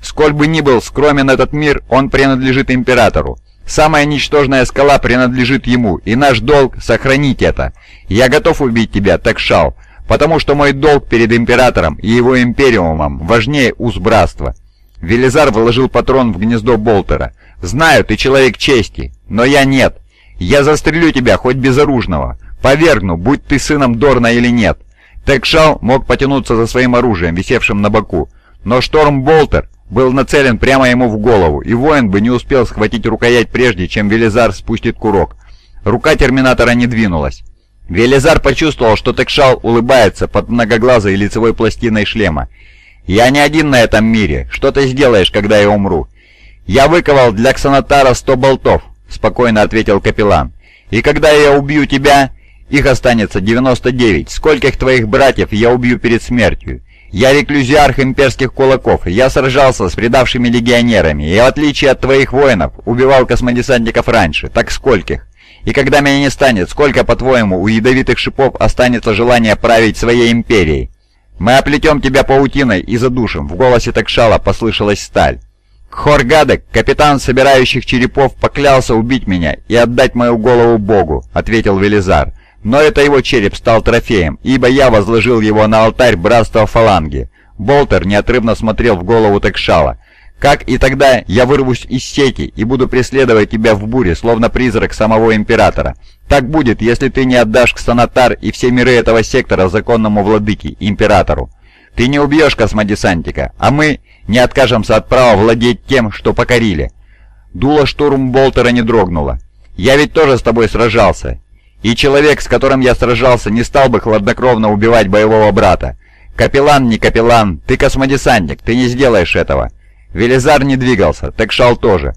Сколь бы ни был скромен этот мир, он принадлежит императору. Самая ничтожная скала принадлежит ему, и наш долг — сохранить это. Я готов убить тебя, Такшал, потому что мой долг перед императором и его империумом важнее уз братства. Велизар вложил патрон в гнездо Болтера. «Знаю, ты человек чести, но я нет. Я застрелю тебя, хоть безоружного. Повергну, будь ты сыном Дорна или нет». Текшал мог потянуться за своим оружием, висевшим на боку, но Шторм Болтер был нацелен прямо ему в голову, и воин бы не успел схватить рукоять прежде, чем Велизар спустит курок. Рука Терминатора не двинулась. Велизар почувствовал, что Текшал улыбается под многоглазой лицевой пластиной шлема. «Я не один на этом мире. Что ты сделаешь, когда я умру?» «Я выковал для Ксанатара сто болтов», — спокойно ответил капеллан. «И когда я убью тебя, их останется 99. Скольких твоих братьев я убью перед смертью? Я реклюзиарх имперских кулаков, я сражался с предавшими легионерами, и в отличие от твоих воинов, убивал космодесантников раньше. Так скольких? И когда меня не станет, сколько, по-твоему, у ядовитых шипов останется желание править своей империей? Мы оплетем тебя паутиной и задушим. В голосе Такшала послышалась сталь. «Хоргадек, капитан собирающих черепов, поклялся убить меня и отдать мою голову Богу», — ответил Велизар. «Но это его череп стал трофеем, ибо я возложил его на алтарь братства фаланги». Болтер неотрывно смотрел в голову Текшала. «Как и тогда я вырвусь из сети и буду преследовать тебя в буре, словно призрак самого Императора. Так будет, если ты не отдашь Ксанатар и все миры этого сектора законному владыке, Императору. Ты не убьешь космодесантика, а мы не откажемся от права владеть тем, что покорили». Дуло штурм Болтера не дрогнуло. «Я ведь тоже с тобой сражался. И человек, с которым я сражался, не стал бы хладнокровно убивать боевого брата. Капеллан не капеллан, ты космодесантник, ты не сделаешь этого». Велизар не двигался, Текшал тоже.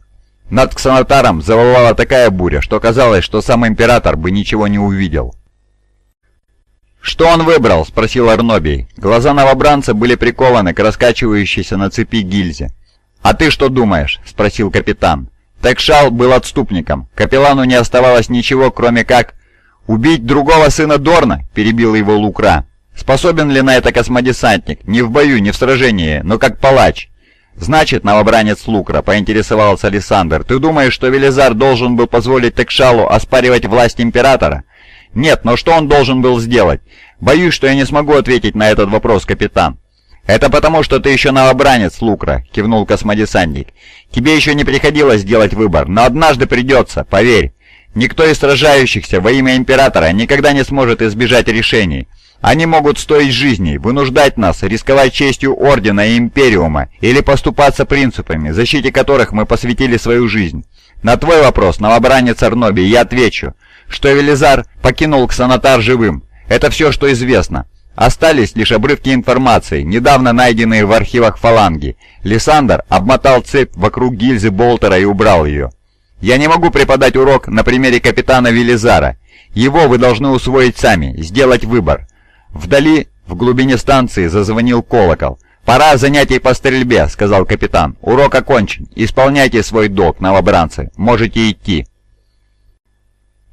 Над Ксанатаром заволала такая буря, что казалось, что сам Император бы ничего не увидел. «Что он выбрал?» — спросил Арнобий. Глаза новобранца были прикованы к раскачивающейся на цепи гильзе. «А ты что думаешь?» — спросил капитан. Текшал был отступником. Капеллану не оставалось ничего, кроме как... «Убить другого сына Дорна?» — перебил его Лукра. «Способен ли на это космодесантник? Не в бою, не в сражении, но как палач». «Значит, новобранец Лукра», — поинтересовался Александр, — «ты думаешь, что Велизар должен был позволить Текшалу оспаривать власть Императора?» «Нет, но что он должен был сделать? Боюсь, что я не смогу ответить на этот вопрос, капитан». «Это потому, что ты еще новобранец, Лукра», — кивнул космодесантник. «Тебе еще не приходилось делать выбор, но однажды придется, поверь. Никто из сражающихся во имя Императора никогда не сможет избежать решений. Они могут стоить жизни, вынуждать нас рисковать честью Ордена и Империума или поступаться принципами, защите которых мы посвятили свою жизнь. На твой вопрос, новобранец Арноби, я отвечу, что Велизар покинул Ксанатар живым. Это все, что известно. Остались лишь обрывки информации, недавно найденные в архивах фаланги. Лиссандр обмотал цепь вокруг гильзы Болтера и убрал ее. Я не могу преподать урок на примере капитана Велизара. Его вы должны усвоить сами, сделать выбор. Вдали, в глубине станции, зазвонил колокол. «Пора занятий по стрельбе», — сказал капитан. «Урок окончен. Исполняйте свой долг, новобранцы. Можете идти».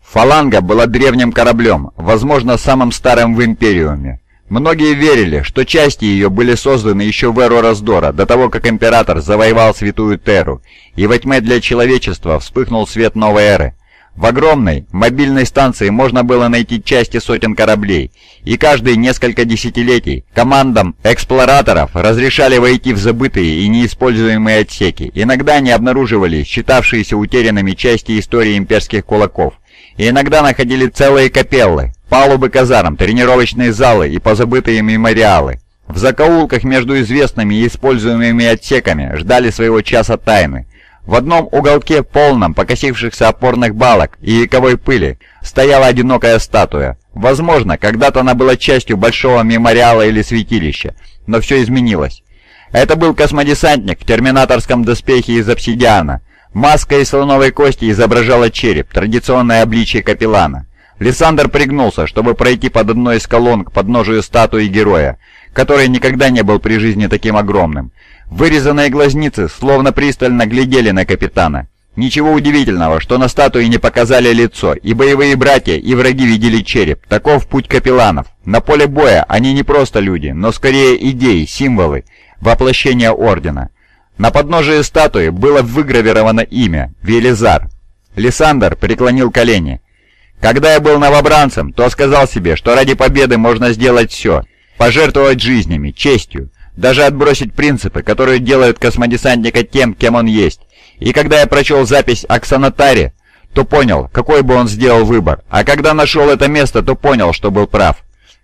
Фаланга была древним кораблем, возможно, самым старым в Империуме. Многие верили, что части ее были созданы еще в эру раздора, до того, как Император завоевал Святую Терру, и во тьме для человечества вспыхнул свет новой эры. В огромной мобильной станции можно было найти части сотен кораблей, и каждые несколько десятилетий командам эксплораторов разрешали войти в забытые и неиспользуемые отсеки. Иногда они обнаруживали считавшиеся утерянными части истории имперских кулаков, и иногда находили целые капеллы, палубы казарм, тренировочные залы и позабытые мемориалы. В закоулках между известными и используемыми отсеками ждали своего часа тайны. В одном уголке, полном покосившихся опорных балок и вековой пыли, стояла одинокая статуя. Возможно, когда-то она была частью большого мемориала или святилища, но все изменилось. Это был космодесантник в терминаторском доспехе из обсидиана, Маска из слоновой кости изображала череп, традиционное обличие капеллана. Лиссандр пригнулся, чтобы пройти под одной из колонн к подножию статуи героя, который никогда не был при жизни таким огромным. Вырезанные глазницы словно пристально глядели на капитана. Ничего удивительного, что на статуе не показали лицо, и боевые братья, и враги видели череп. Таков путь капелланов. На поле боя они не просто люди, но скорее идеи, символы, воплощение Ордена. На подножии статуи было выгравировано имя – Велизар. Лиссандр преклонил колени. «Когда я был новобранцем, то сказал себе, что ради победы можно сделать все. Пожертвовать жизнями, честью, даже отбросить принципы, которые делают космодесантника тем, кем он есть. И когда я прочел запись о Ксанатаре, то понял, какой бы он сделал выбор. А когда нашел это место, то понял, что был прав.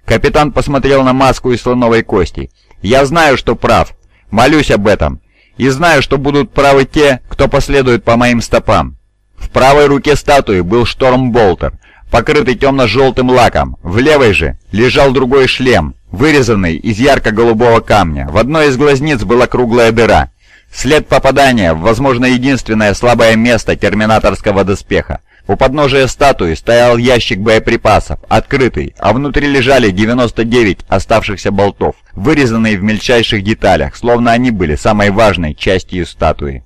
Капитан посмотрел на маску из слоновой кости. «Я знаю, что прав. Молюсь об этом. И знаю, что будут правы те, кто последует по моим стопам. В правой руке статуи был Штормболтер, покрытый темно-желтым лаком. В левой же лежал другой шлем, вырезанный из ярко-голубого камня. В одной из глазниц была круглая дыра. След попадания возможно, единственное слабое место терминаторского доспеха. У подножия статуи стоял ящик боеприпасов, открытый, а внутри лежали 99 оставшихся болтов, вырезанные в мельчайших деталях, словно они были самой важной частью статуи.